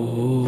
Oh.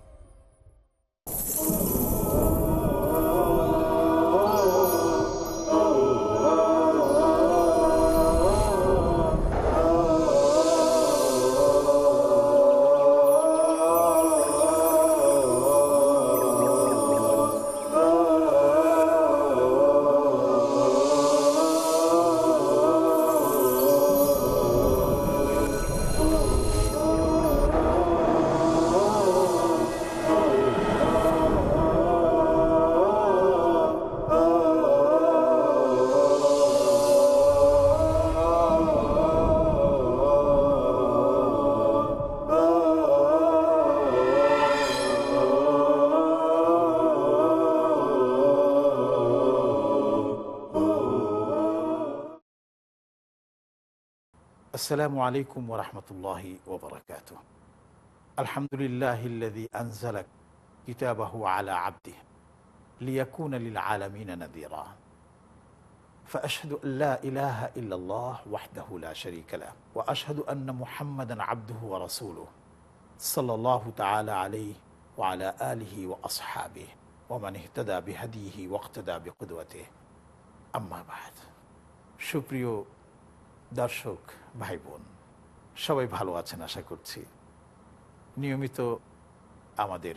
السلام عليكم ورحمة الله وبركاته. الحمد لله الذي أنزل كتابه على عبده ليكون للعالمين نذيرا. فأشهد أن لا إله إلا الله وحده لا شريك له وأشهد أن محمدا عبده ورسوله صلى الله تعالى عليه وعلى آله وأصحابه ومن اهتدى بهديه واقتدى بقدوته. أما بعد شبريو দর্শক ভাই বোন সবাই ভালো আছেন আশা করছি। নিয়মিত আমাদের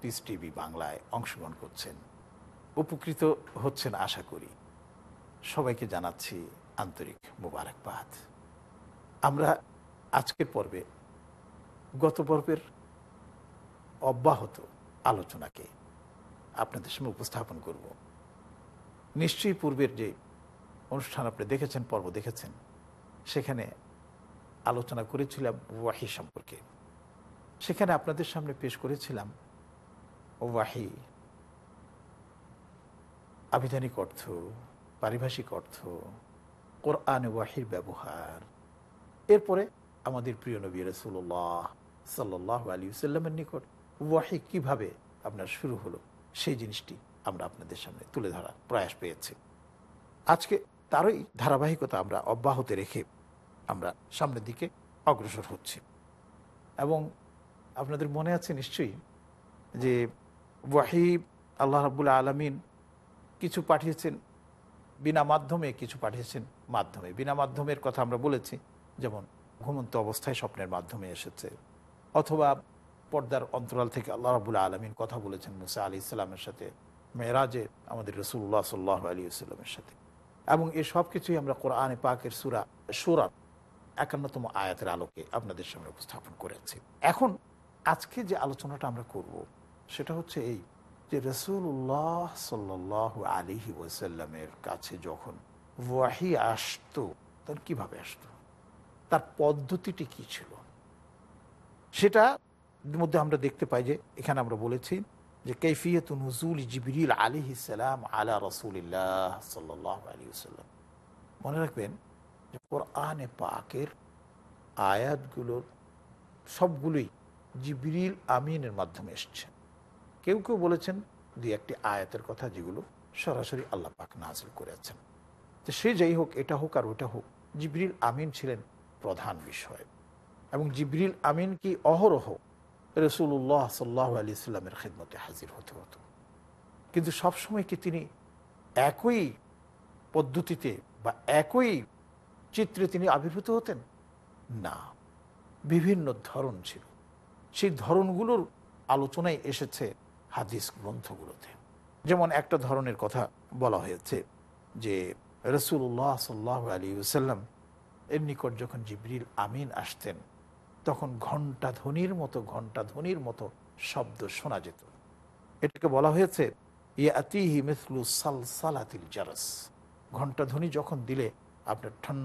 পিস টিভি বাংলায় অংশগ্রহণ করছেন, উপকৃত হচ্ছেন আশা করি। সবাইকে জানাচ্ছি আন্তরিক মুবারকবাদ। আমরা আজকের পর্বে গত পর্বের অব্যাহত আলোচনাকে আপনাদের সামনে উপস্থাপন করব। নিশ্চয়ই পূর্বের যে অনুষ্ঠান আপনি দেখেছেন, পর্ব দেখেছেন সেখানে আলোচনা করেছিলাম ওয়াহি সম্পর্কে। সেখানে আপনাদের সামনে পেশ করেছিলাম ওয়াহি। আবিধানিক অর্থ, পারিভাষিক অর্থ, কোরআন ওয়াহির ব্যবহার। এরপরে আমাদের প্রিয় নবী রসুল্লাহ সাল্লাহ আলী সাল্লামের নিকট ওয়াহি কীভাবে আপনার শুরু হলো, সেই জিনিসটি আমরা আপনাদের সামনে তুলে ধরার প্রয়াস পেয়েছি। আজকে তারই ধারাবাহিকতা আমরা অব্যাহত রেখে আমরা সামনের দিকে অগ্রসর হচ্ছি। এবং আপনাদের মনে আছে নিশ্চয়ই যে ওয়াহিব আল্লাহ রাবুল্লাহ আলমিন কিছু পাঠিয়েছেন, বিনা মাধ্যমে কিছু পাঠিয়েছেন মাধ্যমে। বিনা মাধ্যমের কথা আমরা বলেছি, যেমন ঘুমন্ত অবস্থায় স্বপ্নের মাধ্যমে এসেছে, অথবা পর্দার অন্তরাল থেকে আল্লাহ রাবুল্লাহ আলমিন কথা বলেছেন মুসা আলি ইসলামের সাথে, মেয়েরাজে আমাদের রসুল্লাহ সাল্লাহ আলী ইসলামের সাথে। এবং এই সব কিছুই আমরা কোরআনে পাকের সুরা সুরা একান্নতম আয়াতের আলোকে আপনাদের সামনে উপস্থাপন করেছি। এখন আজকে যে আলোচনাটা আমরা করব, সেটা হচ্ছে এই যে রসুল্লাহ সাল্লাহ আলিহি ওয়াসাল্লামের কাছে যখন ওয়াহি আসতো তখন কীভাবে আসতো? তার পদ্ধতিটি কি ছিল? সেটা মধ্যে আমরা দেখতে পাই যে, এখানে আমরা বলেছি যে কৈফিয়ত নজুল জিবরিল আলী সালাম আলা রসুলিল্লাহ সাল্লাহ সাল্লাম মনে রাখবেন যে কোরআনে পাকের আয়াতগুলোর সবগুলোই জিবরিল আমিনের মাধ্যমে এসছে। কেউ কেউ বলেছেন দুই একটি আয়াতের কথা যেগুলো সরাসরি আল্লাহ পাক নাজিল করেছেন। তো সে যাই হোক, এটা হোক আর ওটা হোক, জিবরিল আমিন ছিলেন প্রধান বিষয়। এবং জিবরিল আমিন কি অহরহ রসুল্লাহ সাল্লাহ আলি ইসলামের খেদমতে হাজির হতে হতো। কিন্তু সবসময় কি তিনি একই পদ্ধতিতে বা একই চিত্রে তিনি আবির্ভূত হতেন? না। বিভিন্ন ধরন ছিল। সেই ধরনগুলোর আলোচনায় এসেছে হাদিস গ্রন্থগুলোতে। যেমন একটা ধরনের কথা বলা হয়েছে যে রসুল্লাহ সাল্লাহ আলী সাল্লাম এর নিকট যখন জিবরিল আমিন আসতেন তখন ঘণ্টা ধ্বনির মতো ঘণ্টা ধ্বনির মতো শব্দ শোনা যেত। এটাকে বলা হয়েছে, ইয়াতিহি সাল সালাতিল জারাস। ঘণ্টা ধ্বনি যখন দিলে আপনার ঠন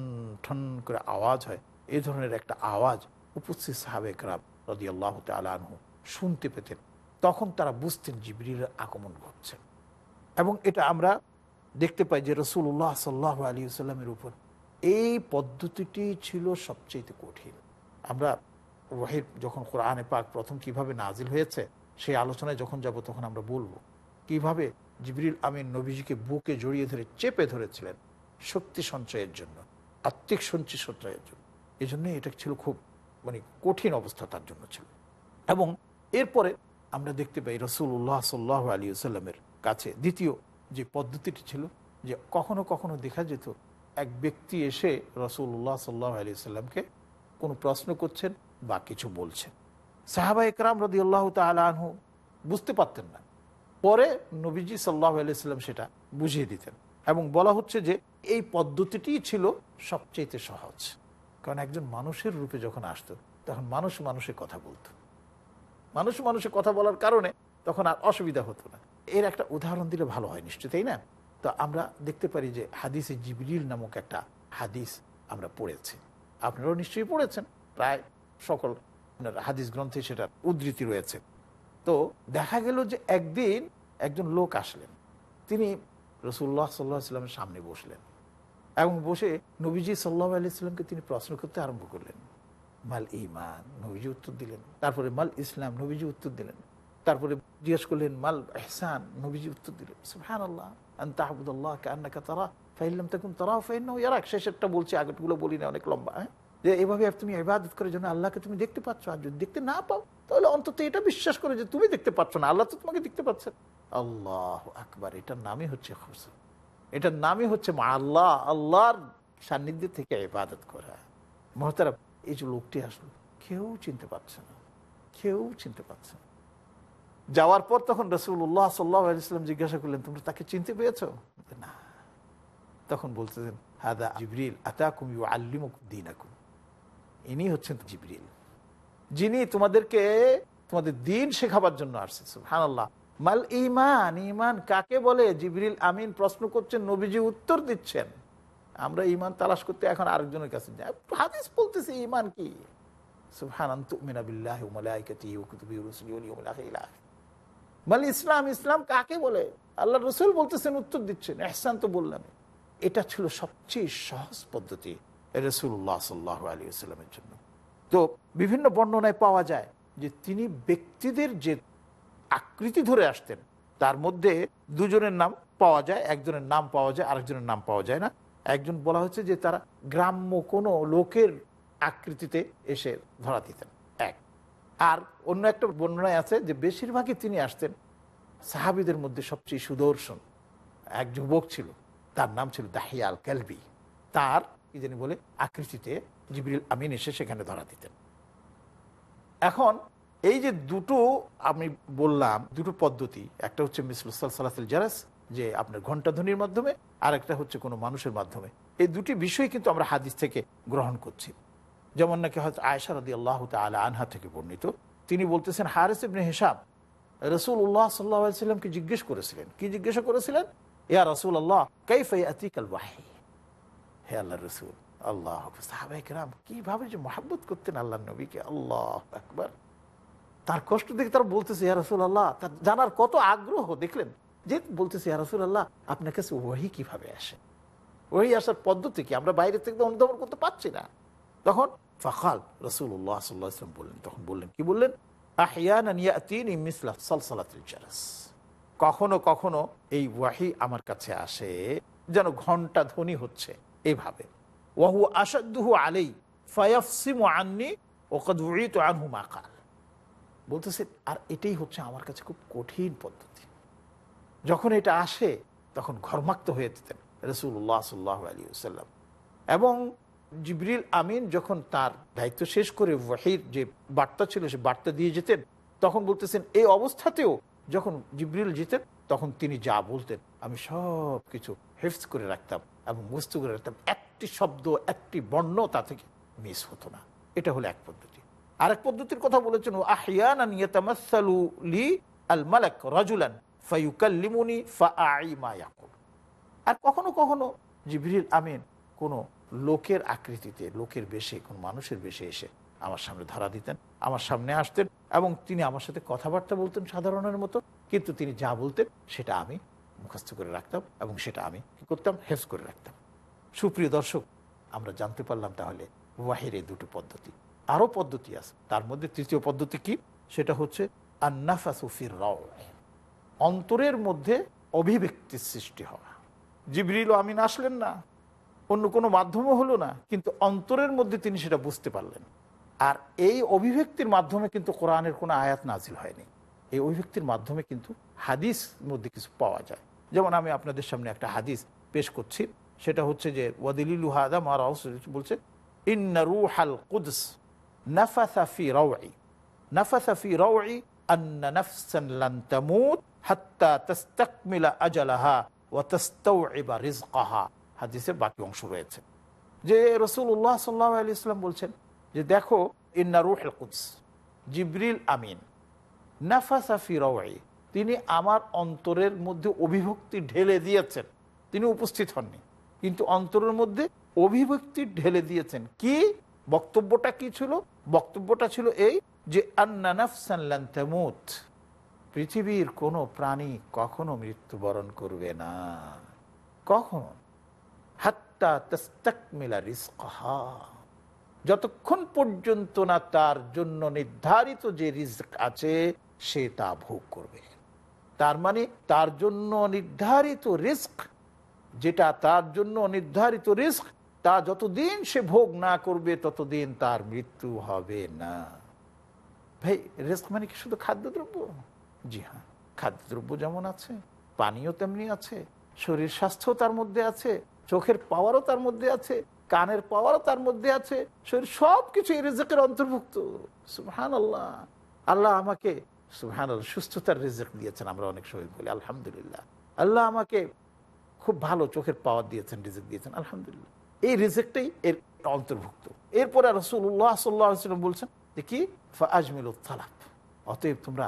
ঠন করে আওয়াজ হয় এই ধরনের একটা আওয়াজ উপস্থিত সাহাবেক রাব রদি আল্লাহ তালু শুনতে পেতেন। তখন তারা বুঝতেন জিবরিলের আগমন ঘটছে। এবং এটা আমরা দেখতে পাই যে রসুল্লাহ সাল্লাহ আলী সাল্লামের উপর এই পদ্ধতিটি ছিল সবচেয়ে কঠিন। আমরা ওয়াহিদ যখন কোরআনে পাক প্রথম কীভাবে নাজিল হয়েছে, সেই আলোচনায় যখন যাব তখন আমরা বলব, কীভাবে জিবরিল আমিন নবীজিকে বুকে জড়িয়ে ধরে চেপে ধরেছিলেন শক্তি সঞ্চয়ের জন্য, আত্মিক সঞ্চয় সঞ্চয়ের জন্য। এই জন্য এটা ছিল খুব মানে কঠিন অবস্থা তার জন্য ছিল। এবং এরপরে আমরা দেখতে পাই রসুল্লাহ সাল্লাহ আলী সাল্লামের কাছে দ্বিতীয় যে পদ্ধতিটি ছিল যে কখনো কখনো দেখা যেত এক ব্যক্তি এসে রসুল্লাহ সাল্লাহ আলী সাল্লামকে কোনো প্রশ্ন করছেন বা কিছু বলছেন। সাহাবা একরাম রদি আল্লাহ তালু বুঝতে পারতেন না। পরে নবীজি সাল্লাহ আলাইসাল্লাম সেটা বুঝিয়ে দিতেন এবং বলা হচ্ছে যে এই পদ্ধতিটি ছিল সবচেয়ে সহজ। কারণ একজন মানুষের রূপে যখন আসতো, তখন মানুষ মানুষের কথা বলতো। মানুষ মানুষের কথা বলার কারণে তখন আর অসুবিধা হতো না। এর একটা উদাহরণ দিলে ভালো হয় নিশ্চয় তাই না? তো আমরা দেখতে পারি যে হাদিসে জিবরিল নামক একটা হাদিস আমরা পড়েছি। আপনারাও নিশ্চয়ই পড়েছেন। প্রায় সকল হাদিস গ্রন্থে সেটার উদ্ধৃতি রয়েছে। তো দেখা গেল যে একদিন একজন লোক আসলেন। তিনি রসুল্লাহ সাল্লাহ সাল্লামের সামনে বসলেন এবং বসে নবীজি সাল্লাহ আলি সাল্লামকে তিনি প্রশ্ন করতে আরম্ভ করলেন। মাল ইমান নবীজি উত্তর দিলেন। তারপরে মাল ইসলাম? নবীজি উত্তর দিলেন। তারপরে জিজ্ঞেস করলেন, মাল এহসান নবীজি উত্তর দিলেন। সুহান আল্লাহ আন্তাহাবুদুল্লাহ কান্নাকা তারা ফাইল্লাম তখন তারাও ফাইন ইয়ারাক শেষেরটা বলছি আগেরগুলো বলি না অনেক লম্বা হ্যাঁ যে এভাবে তুমি ইবাদত করে জন্য আল্লাহকে তুমি দেখতে পাচ্ছ। আর যদি দেখতে না পাও, তাহলে অন্তত এটা বিশ্বাস করে যে তুমি দেখতে পাচ্ছ না। আল্লাহ তো তোমাকে দেখতে পাচ্ছেন আল্লাহ আকবার, এটার নামই হচ্ছে খুশি এটার নামই হচ্ছে মা আল্লাহ। আল্লাহর সান্নিধ্য থেকে ইবাদত করা। মহতারা এই যে লোকটি আসলো, কেউ চিনতে পারছে না। কেউ চিনতে পারছে না। যাওয়ার পর তখন রসুল্লাহ সাল্লাহাম জিজ্ঞাসা করলেন, তোমরা তাকে চিনতে পেয়েছ? না। তখন বলতেছেন, হাদা জিবরিল, আতাকুম ইউ আল্লিমুক দিন আকুম ইনি হচ্ছেন জিবরিল। যিনি তোমাদেরকে, তোমাদের দিন শেখাবার জন্য আসছে হান আল্লাহ মাল ইমান ইমান কাকে বলে? জিবরিল আমিন প্রশ্ন করছেন, নবীজি উত্তর দিচ্ছেন। আমরা ইমান তালাশ করতে এখন আরেকজনের কাছে যাই। হাদিস বলতেছি ইমান কি? মাল ইসলাম ইসলাম কাকে বলে? আল্লাহ রসুল বলতেছেন, উত্তর দিচ্ছেন। এহসান তো বললাম এটা ছিল সবচেয়ে সহজ পদ্ধতি রসুল্লাহ সাল্লাহ আলী আসলামের জন্য। তো বিভিন্ন বর্ণনায় পাওয়া যায় যে তিনি ব্যক্তিদের যে আকৃতি ধরে আসতেন, তার মধ্যে দুজনের নাম পাওয়া যায়, একজনের নাম পাওয়া যায়, আরেকজনের নাম পাওয়া যায় না। একজন বলা হচ্ছে যে তারা গ্রাম্য কোনো লোকের আকৃতিতে এসে ধরা দিতেন, এক। আর অন্য একটা বর্ণনায় আছে যে বেশিরভাগই তিনি আসতেন সাহাবিদের মধ্যে সবচেয়ে সুদর্শন এক যুবক ছিল। তার নাম ছিল দাহিয়াল ক্যালবি তার, কি বলে, আকৃতিতে জিবরিল আমিন এসে সেখানে ধরা দিতেন। এখন, এই যে দুটো আমি বললাম, দুটো পদ্ধতি, একটা হচ্ছে মিসলুসাল সালাসিল জারাস যে আপনার ঘণ্টাধ্বনির মাধ্যমে, আর একটা হচ্ছে কোনো মানুষের মাধ্যমে। এই দুটি বিষয় কিন্তু আমরা হাদিস থেকে গ্রহণ করছি। যেমন নাকি হয়তো আয়সা রদি আল্লাহ তালা আনহা থেকে বর্ণিত, তিনি বলতেছেন, হারেস ইবনে হিসাব রসুল উল্লাহ সাল্লামকে জিজ্ঞেস করেছিলেন। কি জিজ্ঞাসা করেছিলেন? ইয়া রসুল আল্লাহ কাইফাই আতিকাল ওয়াহি হে আল্লাহ রসুল আল্লাহ সাহাবাহাম কীভাবে যে মহাব্বত করতেন আল্লাহ নবীকে আল্লাহ একবার তার কষ্ট দেখে তারা বলতেছে ইয়া রসুল আল্লাহ তার জানার কত আগ্রহ দেখলেন যে বলতেছে ইয়া রসুল আল্লাহ আপনার কাছে ওহি কীভাবে আসে ওহি আসার পদ্ধতি কি আমরা বাইরে থেকে অনুধাবন করতে পারছি না তখন ফখাল রসুল্লাহ সাল্লাহ ইসলাম বললেন তখন বললেন কি বললেন কখনো কখনো এই ওয়াহি আমার কাছে আসে, যেন ঘণ্টা ধ্বনি হচ্ছে এইভাবে ওয়াহু আসাদুহু আলেই ফয়াফসিম আননি ওকদুড়িত আনহু মাকাল বলতেছে, আর এটাই হচ্ছে আমার কাছে খুব কঠিন পদ্ধতি। যখন এটা আসে, তখন ঘরমাক্ত হয়ে যেতেন রসুল্লাহ সাল্লাহ আলী সাল্লাম এবং জিবরিল আমিন যখন তার দায়িত্ব শেষ করে ওয়াহির যে বার্তা ছিল, সে বার্তা দিয়ে যেতেন, তখন বলতেছেন, এই অবস্থাতেও যখন জিব্রিল জিতেন, তখন তিনি যা বলতেন, আমি সব কিছু হেফজ করে রাখতাম এবং মুস্ত করে রাখতাম। একটি শব্দ, একটি বর্ণ তা থেকে মিস হতো না। এটা হলো এক পদ্ধতি। আরেক পদ্ধতির কথা বলেছেন আহিয়ান আল মালাক রাজুলান আই আর কখনো কখনো জিবরিল আমিন কোনো লোকের আকৃতিতে, লোকের বেশে, কোনো মানুষের বেশে এসে আমার সামনে ধরা দিতেন, আমার সামনে আসতেন এবং তিনি আমার সাথে কথাবার্তা বলতেন সাধারণের মতো, কিন্তু তিনি যা বলতেন সেটা আমি মুখস্থ করে রাখতাম এবং সেটা আমি কি করতাম? হেফ করে রাখতাম। সুপ্রিয় দর্শক, আমরা জানতে পারলাম তাহলে ওয়াহের এই দুটো পদ্ধতি। আরও পদ্ধতি আছে। তার মধ্যে তৃতীয় পদ্ধতি কি? সেটা হচ্ছে আন্নাফাসুফির রাও অন্তরের মধ্যে অভিব্যক্তির সৃষ্টি হওয়া। জিবরিল আমিন আসলেন না। অন্য কোনো মাধ্যমও হলো না। কিন্তু অন্তরের মধ্যে তিনি সেটা বুঝতে পারলেন। আর এই অভিব্যক্তির মাধ্যমে কিন্তু কোরআনের কোনো আয়াত নাজিল হয়নি। এই অভিব্যক্তির মাধ্যমে কিন্তু হাদিস মধ্যে কিছু পাওয়া যায়। যেমন আমি আপনাদের সামনে একটা হাদিস পেশ করছি, সেটা হচ্ছে যে ওয়াদিলু হাদা মারা বলছে, ইন্না রুহাল কুদস নাফাসাফি রাউই নাফাসাফি রাউই হাত্তা আজালাহা ওয়া বাকি অংশ যে ইসলাম বলছেন যে দেখো, ইন্না রুহুল কুদস, জিবরিল আমিন নাফাসাফি রাওয়াই তিনি আমার অন্তরের মধ্যে অভিভক্তি ঢেলে দিয়েছেন। তিনি উপস্থিত হননি, কিন্তু অন্তরের মধ্যে অভিভক্তি ঢেলে দিয়েছেন। কি? বক্তব্যটা কি ছিল? বক্তব্যটা ছিল এই যে পৃথিবীর কোনো প্রাণী কখনো মৃত্যুবরণ করবে না। কখন। হাত্তা তস্তাকমিলা রিস্কহা যতক্ষণ পর্যন্ত না তার জন্য নির্ধারিত যে রিস্ক আছে, সে তা ভোগ করবে। তার মানে তার জন্য নির্ধারিত রিস্ক যেটা তার জন্য নির্ধারিত রিস্ক তা যতদিন সে ভোগ না করবে, ততদিন তার মৃত্যু হবে না। ভাই রিস্ক মানে কি শুধু খাদ্যদ্রব্য? জি হ্যাঁ খাদ্যদ্রব্য যেমন আছে, পানীয় তেমনি আছে, শরীর স্বাস্থ্য তার মধ্যে আছে, চোখের পাওয়ারও তার মধ্যে আছে কানের পাওয়ারও তার মধ্যে আছে, শরীর সব কিছু রেজেকের অন্তর্ভুক্ত। সুহান আল্লাহ আল্লাহ আমাকে সুহান আল্লাহ সুস্থতার রেজেক দিয়েছেন, আমরা অনেক সময় বলি আলহামদুলিল্লাহ। আল্লাহ আমাকে খুব ভালো চোখের পাওয়ার দিয়েছেন, রিজেক দিয়েছেন, আলহামদুলিল্লাহ। এই রিজেকটাই এর অন্তর্ভুক্ত। এরপরে রসুল্লাহ সাল্লাম বলছেন যে কি? আজমিল তালাপ অতএব তোমরা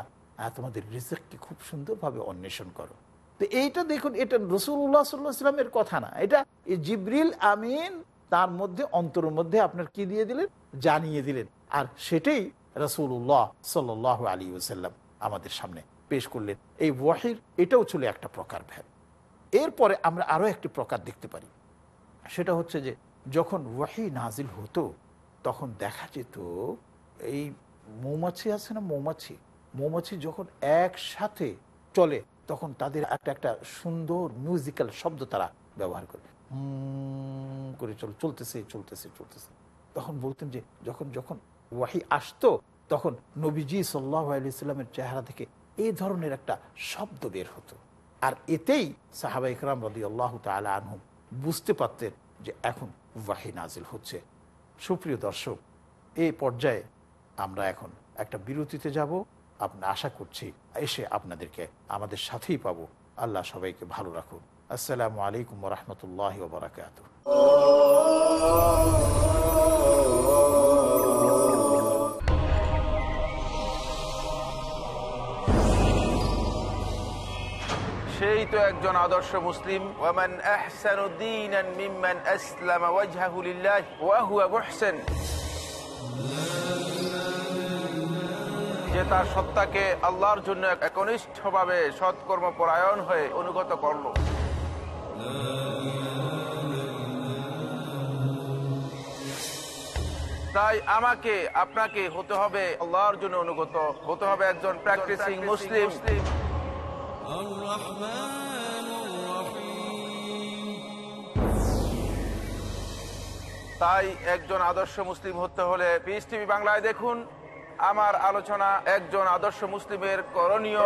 তোমাদের রিজেককে খুব সুন্দরভাবে অন্বেষণ করো। তো এইটা দেখুন, এটা রসুল্লাহ সাল্লাহ ইসলামের কথা না। এটা জিব্রিল আমিন তার মধ্যে, অন্তরের মধ্যে আপনার কি দিয়ে দিলেন? জানিয়ে দিলেন। আর সেটাই রসুল্লাহ সাল আলী ওসাল্লাম আমাদের সামনে পেশ করলেন। এই ওয়াহির, এটাও ছিল একটা প্রকার ভ্যান এরপরে আমরা আরও একটি প্রকার দেখতে পারি। সেটা হচ্ছে যে, যখন ওয়াহি নাজিল হতো, তখন দেখা যেত, এই মৌমাছি আছে না মৌমাছি? মৌমাছি যখন একসাথে চলে, তখন তাদের একটা একটা সুন্দর মিউজিক্যাল শব্দ তারা ব্যবহার করে। করে চল, চলতেছে চলতেছে চলতেছে। তখন বলতেন যে, যখন যখন ওয়াহি আসতো, তখন নবীজি সাল্লাহ আলিয়াল্লামের চেহারা থেকে এই ধরনের একটা শব্দ বের হতো। আর এতেই সাহাবা ইকরাম রদি আল্লাহ তালা আনহুম বুঝতে পারতেন যে এখন ওয়াহি নাজিল হচ্ছে। সুপ্রিয় দর্শক এই পর্যায়ে আমরা এখন একটা বিরতিতে যাব। আপনি, আশা করছি এসে আপনাদেরকে আমাদের সাথেই পাবো। আল্লাহ সবাইকে ভালো রাখুন। আসসালামু আলাইকুম রহমতুল্লাহ বারকাত সেই তো একজন আদর্শ মুসলিম। যে তার সত্তাকে আল্লাহর জন্য একনিষ্ঠভাবে সৎকর্ম পরায়ণ হয়ে অনুগত করল। তাই আমাকে, আপনাকে হতে হবে আল্লাহর জন্য অনুগত, হতে হবে একজন প্র্যাকটিসিং মুসলিম তাই একজন আদর্শ মুসলিম হতে হলে পিস টিভি বাংলায় দেখুন, আমার আলোচনা একজন আদর্শ মুসলিমের করণীয়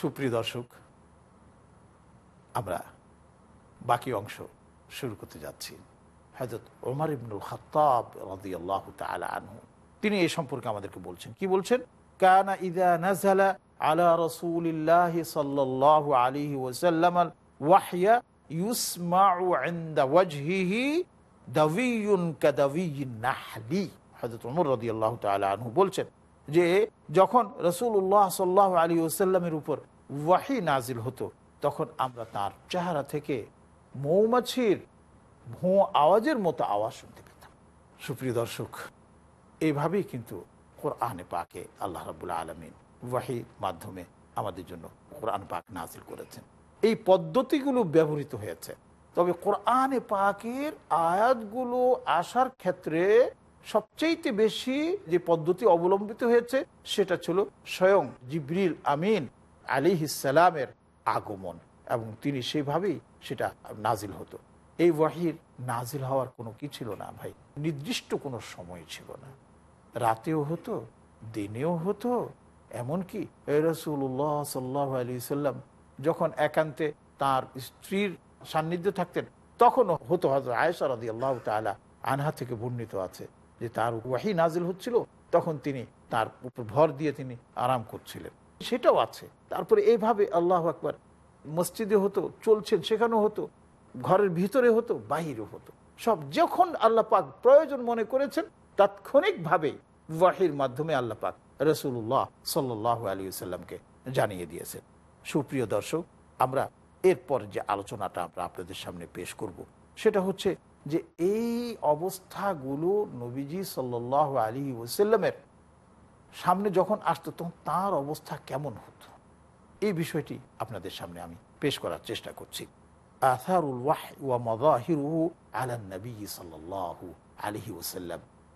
সুপ্রিয় দর্শক, আমরা বাকি অংশ শুরু করতে যাচ্ছি। হজরত ওমর ইবনুল খতাব রাদি আল্লাহ আনহু, তিনি এই সম্পর্কে আমাদেরকে বলছেন। কি বলছেন? কানা ইদা নাজালা আলা রসুলিল্লাহ সাল্লাল্লাহু আলাইহি ওয়াসাল্লাম ওয়াহিয়া ইউসমাউ ইনদা ওয়াজহিহি দাবিয়ুন কাদাবিয়িন নাহলি। হযরত ওমর রাদিয়াল্লাহু তাআলা আনহু বলছেন যে যখন রসুল্লাহ সাল্লাহ আলী ওসাল্লামের উপর ওয়াহি নাজিল হতো, তখন আমরা তার চেহারা থেকে মৌমাছির ভোঁ আওয়াজের মতো আওয়াজ শুনতে পেতাম। সুপ্রিয় দর্শক এইভাবেই কিন্তু কোরআনে পাকে আল্লাহ রাবুল আলমিন ওয়াহি মাধ্যমে আমাদের জন্য কোরআন পাক নাজিল করেছেন। এই পদ্ধতিগুলো ব্যবহৃত হয়েছে। তবে কোরআনে পাকের আয়াতগুলো আসার ক্ষেত্রে সবচেয়ে বেশি যে পদ্ধতি অবলম্বিত হয়েছে, সেটা ছিল স্বয়ং জিবরিল আমিন আলী ইসালামের আগমন এবং তিনি সেইভাবেই সেটা নাজিল হতো। এই ওয়াহির নাজিল হওয়ার কোনো কি ছিল না ভাই? নির্দিষ্ট কোনো সময় ছিল না। রাতেও হতো, দিনেও হতো, এমনকি রসুল্লাহ সাল্লাহ আলী সাল্লাম যখন একান্তে তার স্ত্রীর সান্নিধ্যে থাকতেন, তখনও হতো হজরত আয়সা রাদি আল্লাহ তালা আনহা থেকে বর্ণিত আছে। যে তার ওয়াহি নাজিল হচ্ছিল, তখন তিনি তার উপর ভর দিয়ে তিনি আরাম করছিলেন। সেটাও আছে। তারপরে এইভাবে আল্লাহ আকবর মসজিদে হতো, চলছেন, সেখানেও হতো, ঘরের ভিতরে হতো বাহিরে হতো। সব যখন আল্লাহ পাক প্রয়োজন মনে করেছেন, তাৎক্ষণিকভাবে ওয়াহির মাধ্যমে আল্লাহ পাক রসুল্লাহ সাল্লাহ আলী সাল্লামকে জানিয়ে দিয়েছেন। সুপ্রিয় দর্শক, আমরা এরপর যে আলোচনাটা আমরা আপনাদের সামনে পেশ করব, সেটা হচ্ছে যে এই অবস্থাগুলো নবীজি সাল্লাহ আলী ওসাল্লামের সামনে যখন আসতো, তখন তার অবস্থা কেমন হতো? এই বিষয়টি আপনাদের সামনে আমি পেশ করার চেষ্টা করছি।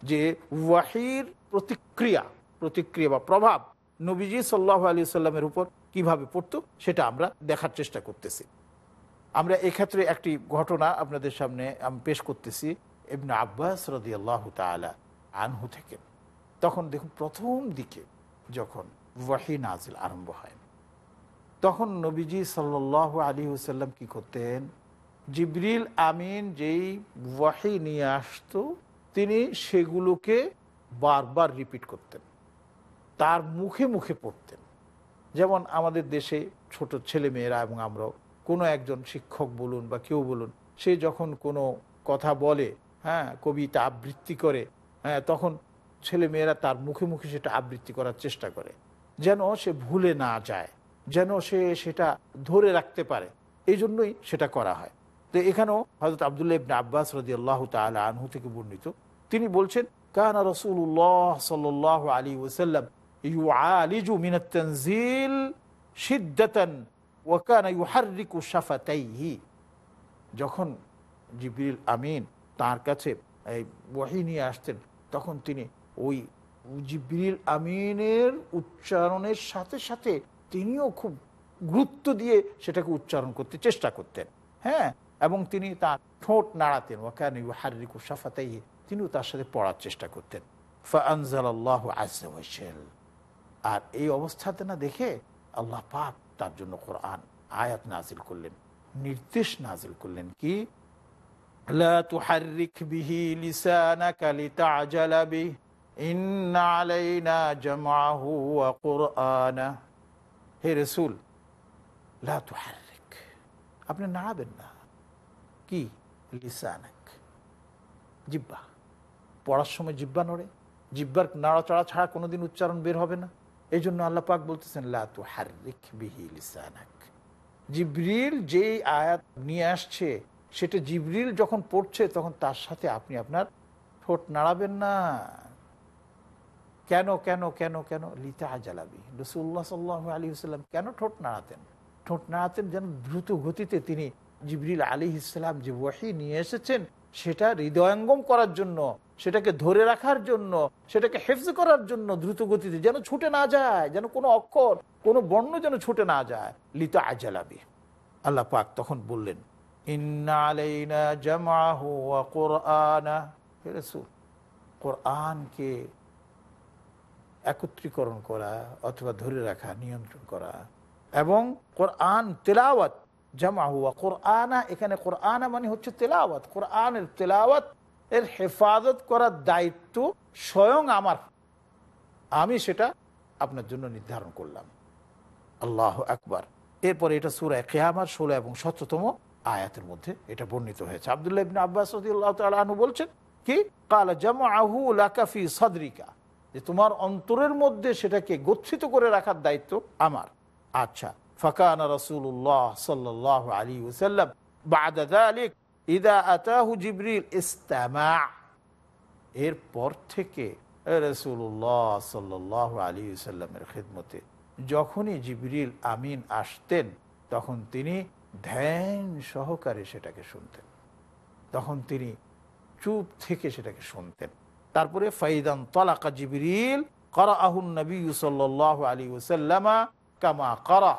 যে ওয়াহির প্রতিক্রিয়া প্রতিক্রিয়া বা প্রভাব নবীজি সাল্লাহ আলী সাল্লামের উপর কীভাবে পড়তো, সেটা আমরা দেখার চেষ্টা করতেছি। আমরা এক্ষেত্রে একটি ঘটনা আপনাদের সামনে আমি পেশ করতেছি। এমনি আব্বাস রদি আল্লাহ তালা আনহু থেকে। তখন দেখুন প্রথম দিকে যখন ওয়াহি নাজিল আরম্ভ হয়, তখন নবীজি সাল্লাহ আলী হুসাল্লাম কি করতেন? জিবরিল আমিন যেই ওয়াহি নিয়ে আসতো, তিনি সেগুলোকে বারবার রিপিট করতেন। তার মুখে মুখে পড়তেন। যেমন আমাদের দেশে ছোট ছেলে মেয়েরা এবং আমরাও কোনো একজন শিক্ষক বলুন বা কেউ বলুন, সে যখন কোনো কথা বলে হ্যাঁ কবিতা আবৃত্তি করে হ্যাঁ তখন ছেলে মেয়েরা তার মুখে মুখে সেটা আবৃত্তি করার চেষ্টা করে। যেন সে ভুলে না যায়, যেন সে সেটা ধরে রাখতে পারে। এই জন্যই সেটা করা হয়। তো এখানেও হজরত আবদুল্লাহ ইবনা আব্বাস রদি আল্লাহ তালা আনহু থেকে বর্ণিত। তিনি বলছেন, কানা রসুল্লাহ সাল আলী ওসাল্লাম ইউ আলিজু মিনাতনজিল সিদ্দাতন ওয়াকানা সাফাতাইহি যখন জিবরিল আমিন তার কাছে এই ওয়াহি নিয়ে আসতেন, তখন তিনি ওই জিবরিল আমিনের উচ্চারণের সাথে সাথে তিনিও খুব গুরুত্ব দিয়ে সেটাকে উচ্চারণ করতে চেষ্টা করতেন। হ্যাঁ? এবং তিনি তার ঠোঁট নাড়াতেন। ওয়াকান ইউহারিকু সাফাতাইহি তিনিও তার সাথে পড়ার চেষ্টা করতেন। ফানজাল আল্লাহ আর এই অবস্থাতে না দেখে আল্লাহ পাক তার জন্য কোরআন, আয়াত নাজিল করলেন, নির্দেশ নাজিল করলেন কি? হে রসুল আপনি নাড়াবেন না। কি? লিসানাক, জিব্বা। পড়ার সময় জিব্বা নড়ে। জিব্বার নাড়াচাড়া ছাড়া কোনোদিন উচ্চারণ বের হবে না। এই জন্য আল্লাহ পাক বলতেছেন লাতু হারিক বিহি লিসানাক। জিব্রিল যেই আয়াত নিয়ে আসছে, সেটা জিব্রিল যখন পড়ছে, তখন তার সাথে আপনি আপনার ঠোঁট নাড়াবেন না। কেন কেন কেন কেন? লিতা জালাবি রসুল্লাহ সাল্লাহ আলী হুসাল্লাম কেন ঠোঁট নাড়াতেন? ঠোঁট নাড়াতেন যেন দ্রুত গতিতে তিনি জিবরিল আলী ইসলাম যে ওয়াহি নিয়ে এসেছেন, সেটা হৃদয়ঙ্গম করার জন্য সেটাকে ধরে রাখার জন্য, সেটাকে হেফজ করার জন্য দ্রুত গতিতে যেন ছুটে না যায়, যেন কোনো অক্ষর, কোনো বর্ণ যেন ছুটে না যায়। লিতা আজালাবি আল্লাহ পাক তখন বললেন কোরআনকে একত্রীকরণ করা অথবা ধরে রাখা, নিয়ন্ত্রণ করা এবং কোরআন তেলাওয়াত জামা হুয়া কোরআনা, এখানে কোরআনা মানে হচ্ছে তেলাওয়াত, কোরআনের তেলাওয়াত এর হেফাজত করার দায়িত্ব স্বয়ং আমার। আমি সেটা আপনার জন্য নির্ধারণ করলাম। আল্লাহ আকবার। এরপরে এটা সুরায় কেয়ামার ষোলো এবং সতেরোতম আয়াতের মধ্যে এটা বর্ণিত হয়েছে। আবদুল্লাহ ইবিন আব্বাস তালু বলছেন কি? কালা জামা আহু লাকাফি সদরিকা। যে তোমার অন্তরের মধ্যে সেটাকে গচ্ছিত করে রাখার দায়িত্ব আমার। আচ্ছা ফাকানা রসুল্লাহ সাল্লাহ আলী ওসাল্লাম বাদ ইদা আতাহু জিবরিল ইস্তামা। এরপর থেকে রসুল্লাহ সাল্লাহ আলী সাল্লামের খেদমতে, যখনই জিবরিল আমিন আসতেন, তখন তিনি ধ্যান সহকারে সেটাকে শুনতেন। তখন তিনি চুপ থেকে সেটাকে শুনতেন। তারপরে ফাইদান তলাকা জিবরিল করা আহুন নবী সাল্লাহ আলী ওসাল্লামা কামা করা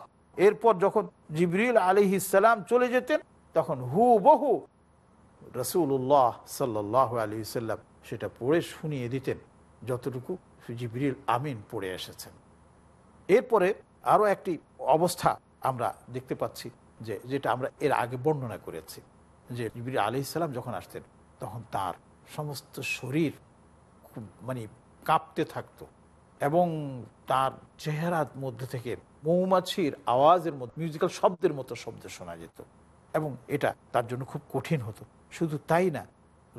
এরপর যখন জিবরিল আলী ইসাল্লাম চলে যেতেন, তখন হু বহু রসুল্লাহ সাল্লাহ আলী সাল্লাম সেটা পড়ে শুনিয়ে দিতেন, যতটুকু জিবরিল আমিন পড়ে এসেছেন। এরপরে আরও একটি অবস্থা আমরা দেখতে পাচ্ছি, যে যেটা আমরা এর আগে বর্ণনা করেছি, যে জিবির আলি ইসলাম যখন আসতেন, তখন তার সমস্ত শরীর খুব মানে কাঁপতে থাকতো এবং তার চেহারার মধ্যে থেকে মৌমাছির আওয়াজের মধ্যে মিউজিক্যাল শব্দের মতো শব্দ শোনা যেত এবং এটা তার জন্য খুব কঠিন হতো। শুধু তাই না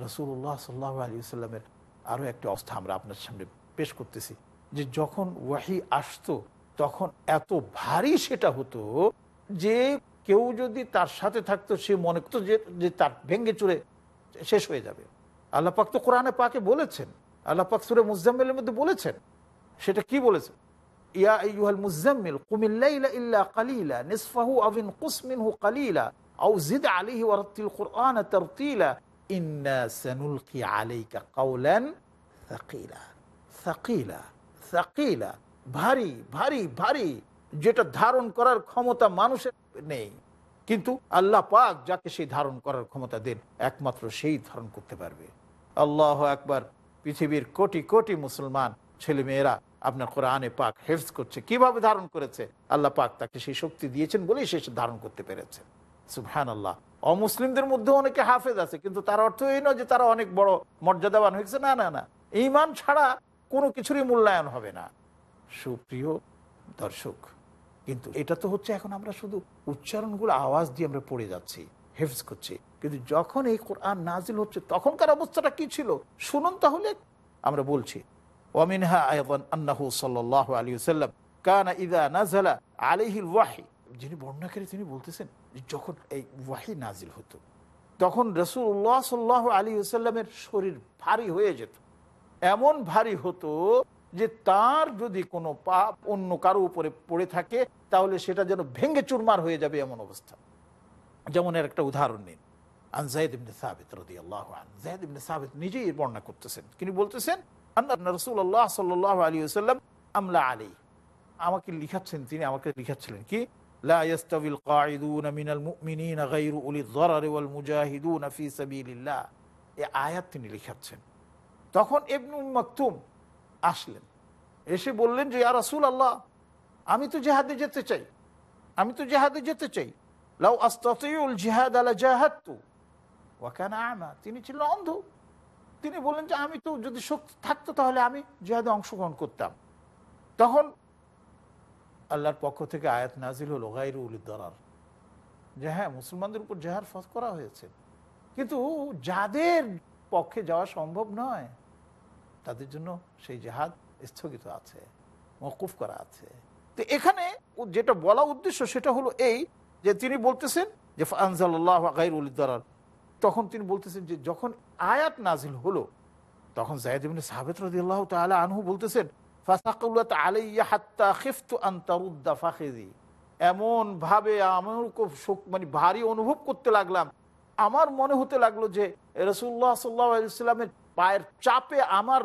রসুল্লাহ সাল্লাহ আলী সাল্লামের আরও একটি অবস্থা আমরা আপনার সামনে পেশ করতেছি। যে যখন ওয়াহি আসতো, তখন এত ভারী সেটা হতো যে কেউ যদি তার সাথে থাকতো, সে মনে করতো যে তার ভেঙ্গে চুরে শেষ হয়ে যাবে। আল্লাহ পাক তো কোরআনে পাকে বলেছেন। আল্লাহ পাক সুরে মুজাম্মিলের মধ্যে বলেছেন। সেটা কি বলেছেন ইয়া আইয়ুহাল মুজাম্মিল কুমিল্লাইলা ইল্লা কালিলা, নিসফাহু আবিন কুসমিনহু কালিলা। আও জিদ আলাইহি ওয়ারাত্তিল কুরআন তারতিলা ইন্না সানুলকি আলাইকা কাওলান সাকিলা সাকিলা সাকিলা ভারী ভারী ভারী। যেটা ধারণ করার ক্ষমতা মানুষের নেই। কিন্তু আল্লাহ পাক যাকে সেই ধারণ করার ক্ষমতা দেন, একমাত্র সেই ধারণ করতে পারবে। আল্লাহ একবার পৃথিবীর কোটি কোটি মুসলমান ছেলে মেয়েরা আপনার কোরআনে পাক হেফজ করছে। কীভাবে ধারণ করেছে? আল্লাহ পাক তাকে সেই শক্তি দিয়েছেন বলেই সে ধারণ করতে পেরেছে। সুফহান আল্লাহ অমুসলিমদের মধ্যে অনেকে হাফেজ আছে, কিন্তু তার অর্থ এই নয় যে তারা অনেক বড় মর্যাদাবান হয়েছে। না না না। ইমান ছাড়া কোনো কিছুরই মূল্যায়ন হবে না। সুপ্রিয় দর্শক, কিন্তু এটা তো হচ্ছে এখন আমরা শুধু উচ্চারণগুলো আওয়াজ দিয়ে আমরা পড়ে যাচ্ছি, হেফজ করছি। কিন্তু যখন এই কোরআন নাজিল হচ্ছে, তখনকার অবস্থাটা কি ছিল? শুনুন তাহলে আমরা বলছি আলাইহি ওয়াসাল্লাম কানা ইদা নাযালা আলাইহিল ওয়াহি। যিনি বর্ণনাকারী তিনি বলতেছেন যখন এই ওয়াহি নাজিল হতো, তখন রসুল্লাহ সাল্লাহ আলী ওসাল্লামের শরীর ভারী হয়ে যেত। এমন ভারী হতো যে তার যদি কোনো পাপ অন্য কারও উপরে পড়ে থাকে, তাহলে সেটা যেন ভেঙ্গে চুরমার হয়ে যাবে এমন অবস্থা। যেমন এর একটা উদাহরণ নিন। আমাকে লিখাচ্ছেন, তিনি আমাকে লিখাচ্ছিলেন। কি? لا يستوي القاعدون من المؤمنين غير أولي الضرر والمجاهدون في سبيل الله এই আয়াত তিনি লিখাচ্ছেন তখন ইবনু মাকতুম আসলেন এসে বললেন যে রাসুল আল্লাহ আমি তো জেহাদে যেতে চাই আমি তো জেহাদে যেতে চাই লাউ আস্তাতিউল জিহাদ আলা জাহাদতু ওয়াকানা আমা তিনি ছিলেন অন্ধ তিনি বললেন যে আমি তো যদি শক্তি থাকতো তাহলে আমি জেহাদে অংশগ্রহণ করতাম তখন আল্লাহর পক্ষ থেকে আয়াত নাজিল হলো গাইরু উলিদ্দার যে হ্যাঁ মুসলমানদের উপর জেহাদ ফরজ করা হয়েছে। কিন্তু যাদের পক্ষে যাওয়া সম্ভব নয়, তাদের জন্য সেই জেহাদ স্থগিত আছে মকুফ করা আছে। তো এখানে যেটা বলা উদ্দেশ্য সেটা হলো এই যে তিনি বলতেছেন যে আনজাল্লাহ গাইরুদ্দার তখন তিনি বলতেছেন যে, যখন আয়াত নাজিল হলো, তখন জায়দিন সাহাবেত রাদিয়াল্লাহু তাআলা আনহু বলতেছেন ফাসাকুল্লাত আলাইয়া হাত্তা খিফতু আন তারুদ্দা ফাখিদি এমন ভাবে আমার খুব শোক- মানে ভারী অনুভব করতে লাগলাম। আমার মনে হতে লাগল যে রসুল্লাহ সাল্লাহ ইসলামের পায়ের চাপে আমার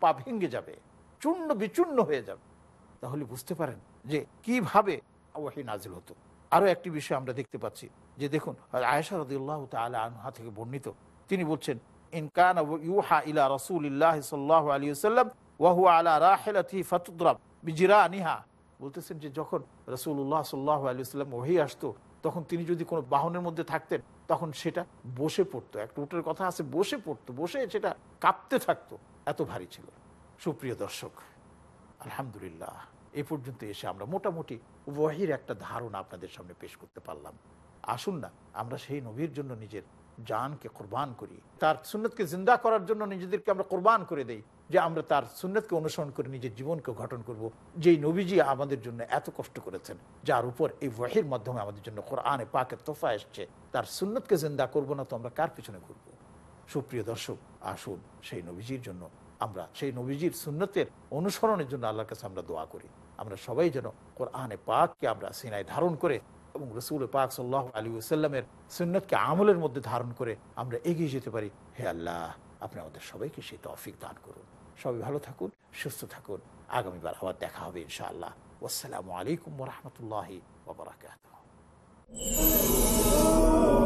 পা ভেঙে যাবে, চূর্ণ বিচূর্ণ হয়ে যাবে। তাহলে বুঝতে পারেন যে কীভাবে ওয়াহি নাজিল হতো। আরও একটি বিষয় আমরা দেখতে পাচ্ছি, যে দেখুন, আয়েশা রদিল্লাহ তালা আনহা থেকে বর্ণিত, তিনি বলছেন ইনকান ইউহা ইলা রসুলিল্লাহ সাল্লাহ আলী সাল্লাম ওয়াহু আলা রাহেলাতি ফাতুদ্রাব বিজিরা আনিহা বলতেছেন যে যখন রসুল্লাহ সাল্লাহ আলী সাল্লাম ওহি আসতো, তখন তিনি যদি কোনো বাহনের মধ্যে থাকতেন, তখন সেটা বসে পড়তো। একটা উটের কথা আছে, বসে পড়তো, বসে সেটা কাঁপতে থাকতো। এত ভারী ছিল। সুপ্রিয় দর্শক, আলহামদুলিল্লাহ, এ পর্যন্ত এসে আমরা মোটামুটি ওয়াহির একটা ধারণা আপনাদের সামনে পেশ করতে পারলাম। আসুন না, আমরা সেই নবীর জন্য নিজের জানকে কোরবান করি, তার সুন্নতকে জিন্দা করার জন্য নিজেদেরকে আমরা কোরবান করে দেই, যে আমরা তার সুন্নতকে অনুসরণ করে নিজের জীবনকে গঠন করব। যেই নবীজি আমাদের জন্য এত কষ্ট করেছেন, যার উপর এই ওয়াহির মাধ্যমে আমাদের জন্য কোরআনে পাকের তোফা এসছে, তার সুন্নতকে জিন্দা করব না তো আমরা কার পিছনে ঘুরবো? সুপ্রিয় দর্শক, আসুন সেই নবীজির জন্য আমরা, সেই নবীজির সুন্নতের অনুসরণের জন্য আল্লাহর কাছে আমরা দোয়া করি। আমরা সবাই যেন কোরআনে পাককে আমরা সিনায় ধারণ করে এবং রসুল পাক সাল্লাহ আলী ওসাল্লামের সুন্নতকে আমলের মধ্যে ধারণ করে আমরা এগিয়ে যেতে পারি। হে আল্লাহ, আপনি আমাদের সবাইকে সেই তফিক দান করুন। সবাই ভালো থাকুন, সুস্থ থাকুন। আগামীবার আবার দেখা হবে ইনশাআল্লাহ। আসসালামু আলাইকুম রহমতুল্লাহ ওবরাকাত Oh